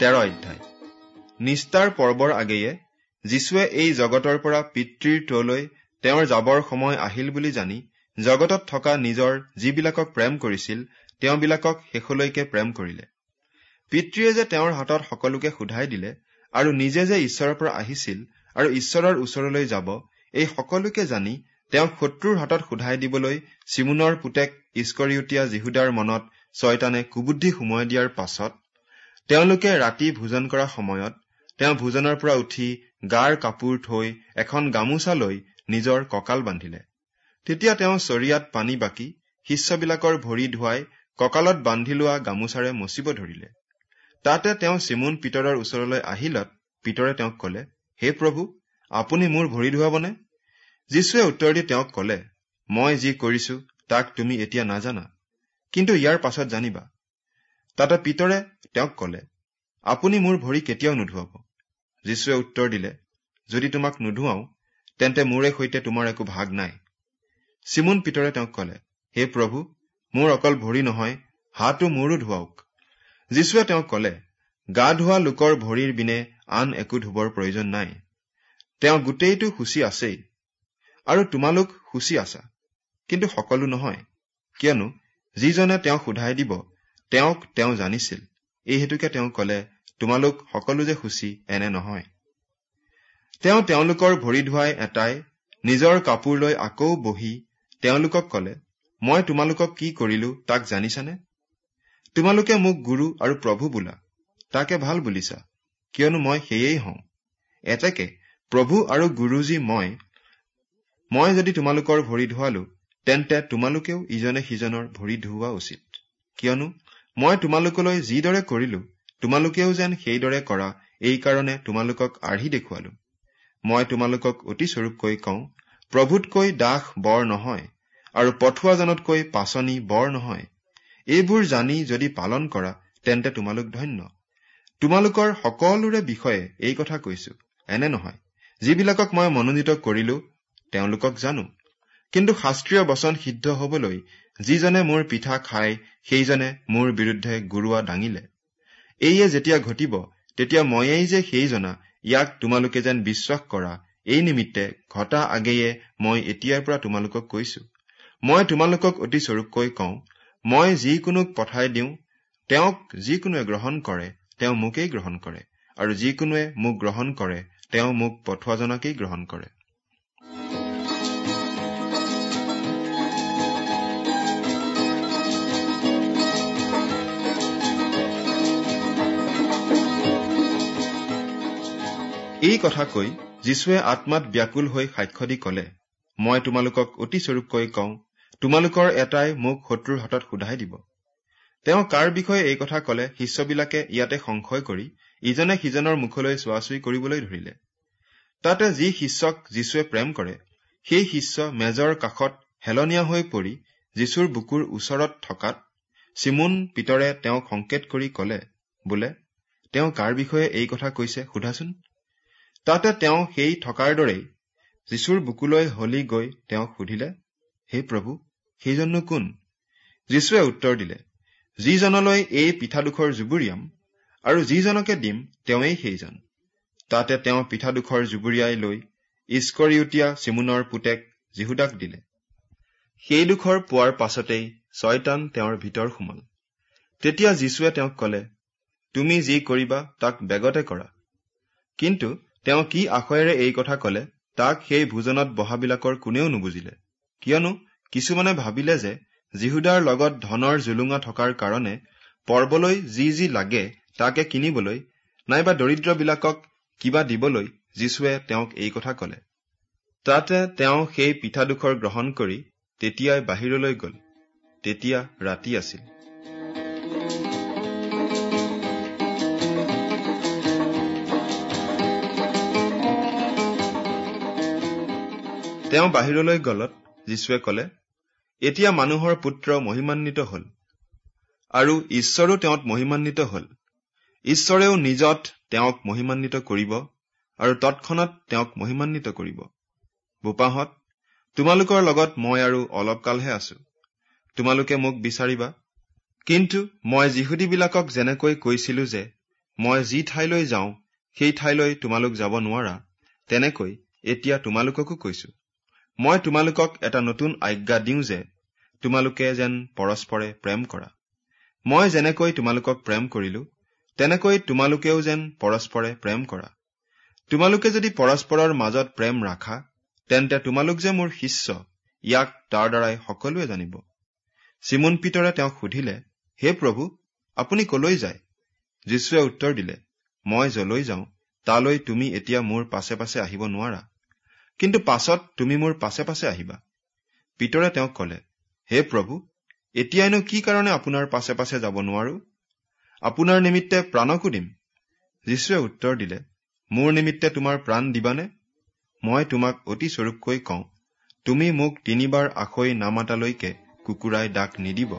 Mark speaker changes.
Speaker 1: তেৰ অধ্যায়। নিষ্ঠাৰ পৰ্বৰ আগেয়ে যীশুৱে এই জগতৰ পৰা পিতৃৰ টোলৈ তেওঁৰ যাবৰ সময় আহিল বুলি জানি জগতত থকা নিজৰ যিবিলাকক প্ৰেম কৰিছিল তেওঁবিলাকক শেষলৈকে প্ৰেম কৰিলে। পিতৃয়ে যে তেওঁৰ হাতত সকলোকে সোধাই দিলে আৰু নিজে যে ঈশ্বৰৰ পৰা আহিছিল আৰু ঈশ্বৰৰ ওচৰলৈ যাব এই সকলোকে জানি তেওঁক শত্ৰুৰ হাতত সোধাই দিবলৈ চিমুনৰ পুতেক ইস্কৰিউতীয়া যীহুদাৰ মনত ছয়তানে কুবুদ্ধি সুমুৱাই দিয়াৰ পাছত তেওঁলোকে ৰাতি ভোজন কৰা সময়ত তেওঁ ভোজনৰ পৰা উঠি গাৰ কাপোৰ থৈ এখন গামোচা লৈ নিজৰ কঁকাল বান্ধিলে। তেতিয়া তেওঁ চৰিয়াত পানী বাকি শিষ্যবিলাকৰ ভৰি ধুৱাই কঁকালত বান্ধি লোৱা গামোচাৰে মচিব ধৰিলে। তাতে তেওঁ চিমুন পিতৰৰ ওচৰলৈ আহিলত পিতৰে তেওঁক কলে হে প্ৰভু আপুনি মোৰ ভৰি ধুৱাবনে? যীশুৱে উত্তৰ দি তেওঁক কলে মই যি কৰিছো তাক তুমি এতিয়া নাজানা। কিন্তু ইয়াৰ পাছত জানিবা। তাতে পিতৰে তেওঁক কলে আপুনি মোৰ ভৰি কেতিয়াও নুধুৱাব। যীশুৱে উত্তৰ দিলে যদি তোমাক নুধুৱাও তেন্তে মোৰে সৈতে তোমাৰ একো ভাগ নাই। চিমুন পিতৰে তেওঁক কলে হে প্ৰভু মোৰ অকল ভৰি নহয় হাতো মোৰো ধুৱাওক। যীশুৱে তেওঁক কলে গা ধোৱা লোকৰ ভৰিৰ বিনে আন একো ধুবৰ প্ৰয়োজন নাই। তেওঁ গোটেইটো সূচী আছেই আৰু তোমালোক সূচী আছা কিন্তু সকলো নহয়। কিয়নো যিজনে তেওঁক সোধাই দিব তেওঁক তেওঁ জানিছিল। এই হেতুকে তেওঁ কলে তোমালোক সকলো যে সূচী এনে নহয়। তেওঁ তেওঁলোকৰ ভৰি ধুৱাই এটাই নিজৰ কাপোৰ লৈ আকৌ বহি তেওঁলোকক কলে মই তোমালোকক কি কৰিলো তাক জানিছানে? তোমালোকে মোক গুৰু আৰু প্ৰভু বোলা তাকে ভাল বুলিছা কিয়নো মই সেয়েই হওঁ। এতেকে প্ৰভু আৰু গুৰুজী মই মই যদি তোমালোকৰ ভৰি ধুৱালো তেন্তে তোমালোকেও ইজনে সিজনৰ ভৰি ধুওৱা উচিত। কিয়নো মই তোমালোকলৈ যিদৰে কৰিলো তোমালোকেও যেন সেইদৰে কৰা এইকাৰণে তোমালোকক আৰ্হি দেখুৱালো। মই তোমালোকক অতি স্বৰূপকৈ কওঁ প্ৰভুতকৈ দাস বৰ নহয় আৰু পঠোৱাজনতকৈ পাচনি বৰ নহয়। এইবোৰ জানি যদি পালন কৰা তেন্তে তোমালোক ধন্য। তোমালোকৰ সকলোৰে বিষয়ে এই কথা কৈছো এনে নহয়। যিবিলাকক মই মনোনীত কৰিলো তেওঁলোকক জানো। কিন্তু শাস্ত্ৰীয় বচন সিদ্ধ হবলৈ যিজনে মোৰ পিঠা খাই সেইজনে মোৰ বিৰুদ্ধে গুৰুৱা দাঙিলে। এইয়ে যেতিয়া ঘটিব তেতিয়া ময়েই যে সেইজনা ইয়াক তোমালোকে যেন বিশ্বাস কৰা এই নিমিত্তে ঘটা আগেয়ে মই এতিয়াৰ পৰা তোমালোকক কৈছো। মই তোমালোকক অতি স্বৰূপকৈ কওঁ মই যিকোনোক পঠাই দিওঁ তেওঁক যিকোনোৱে গ্ৰহণ কৰে তেওঁ মোকেই গ্ৰহণ কৰে আৰু যিকোনোৱে মোক গ্ৰহণ কৰে তেওঁ মোক পঠোৱাজনকেই গ্ৰহণ কৰে। এই কথা কৈ যীশুৱে আত্মাত ব্যাকুল হৈ সাক্ষ্য দি কলে মই তোমালোকক অতি স্বৰূপকৈ কওঁ তোমালোকৰ এটাই মোক শত্ৰুৰ হাতত সোধাই দিব। তেওঁ কাৰ বিষয়ে এই কথা কলে শিষ্যবিলাকে ইয়াতে সংশয় কৰি ইজনে সিজনৰ মুখলৈ চোৱাচুই কৰিবলৈ ধৰিলে। তাতে যি শিষ্যক যীশুৱে প্ৰেম কৰে সেই শিষ্য মেজৰ কাষত হেলনীয়া হৈ পৰি যীশুৰ বুকুৰ ওচৰত থকাত চিমুন পিতৰে তেওঁক সংকেত কৰি কলে বোলে তেওঁ কাৰ বিষয়ে এই কথা কৈছে সোধাচোন। তাতে তেওঁ সেই থকাৰ দৰেই যীশুৰ বুকুলৈ হলি গৈ তেওঁক সুধিলে হে প্ৰভু সেইজননো কোন? যীশুৱে উত্তৰ দিলে যিজনলৈ এই পিঠাডোখৰ জুবুৰিয়াম আৰু যিজনকে দিম তেওঁৱেই সেইজন। তাতে তেওঁ পিঠাডোখৰ জুবুৰিয়াই লৈ ইস্কৰিউতীয়া চিমুনৰ পুতেক যীহুদাক দিলে। সেইডোখৰ পোৱাৰ পাছতেই ছয়তান তেওঁৰ ভিতৰ সোমাল। তেতিয়া যীশুৱে তেওঁক কলে তুমি যি কৰিবা তাক বেগতে কৰা। কিন্তু তেওঁ কি আশয়েৰে এই কথা কলে তাক সেই ভোজনত বহাবিলাকৰ কোনেও নুবুজিলে। কিয়নো কিছুমানে ভাবিলে যে যীহুদাৰ লগত ধনৰ জুলুঙা থকাৰ কাৰণে পৰ্বলৈ যি যি লাগে তাকে কিনিবলৈ নাইবা দৰিদ্ৰবিলাকক কিবা দিবলৈ যীশুৱে তেওঁক এই কথা কলে। তাতে তেওঁ সেই পিঠাডোখৰ গ্ৰহণ কৰি তেতিয়াই বাহিৰলৈ গল। তেতিয়া ৰাতি আছিল। তেওঁ বাহিৰলৈ গলত যীশুৱে কলে এতিয়া মানুহৰ পুত্ৰ মহিমান্বিত হল আৰু ঈশ্বৰো তেওঁত মহিমান্বিত হল। ঈশ্বৰেও নিজত তেওঁক মহিমান্বিত কৰিব আৰু তৎক্ষণাত তেওঁক মহিমান্বিত কৰিব। বোপাহঁত তোমালোকৰ লগত মই আৰু অলপ কালহে আছো। তোমালোকে মোক বিচাৰিবা। কিন্তু মই যিহুদীবিলাকক যেনেকৈ কৈছিলো যে মই যি ঠাইলৈ যাওঁ সেই ঠাইলৈ তোমালোক যাব নোৱাৰা তেনেকৈ এতিয়া তোমালোককো কৈছো। মই তোমালোকক এটা নতুন আজ্ঞা দিওঁ যে তোমালোকে যেন পৰস্পৰে প্ৰেম কৰা। মই যেনেকৈ তোমালোকক প্ৰেম কৰিলো তেনেকৈ তোমালোকেও যেন পৰস্পৰে প্ৰেম কৰা। তোমালোকে যদি পৰস্পৰৰ মাজত প্ৰেম ৰাখা তেন্তে তোমালোক যে মোৰ শিষ্য ইয়াক তাৰ দ্বাৰাই সকলোৱে জানিব। চিমুন পিতৰে তেওঁক সুধিলে হে প্ৰভু আপুনি কলৈ যায়? যীশুৱে উত্তৰ দিলে মই যলৈ যাওঁ তালৈ তুমি এতিয়া মোৰ পাছে পাছে আহিব নোৱাৰা। কিন্তু পাছত তুমি মোৰ পাছে পাছে আহিবা। পিতৰে তেওঁক কলে হে প্ৰভু এতিয়াইনো কি কাৰণে আপোনাৰ পাছে পাছে যাব নোৱাৰো? আপোনাৰ নিমিত্তে প্ৰাণকো দিম। যীশুৱে উত্তৰ দিলে মোৰ নিমিত্তে তোমাৰ প্ৰাণ দিবানে? মই তোমাক অতি স্বৰূপকৈ কওঁ তুমি মোক তিনিবাৰ আখৈ নামাতালৈকে কুকুৰাই ডাক নিদিব।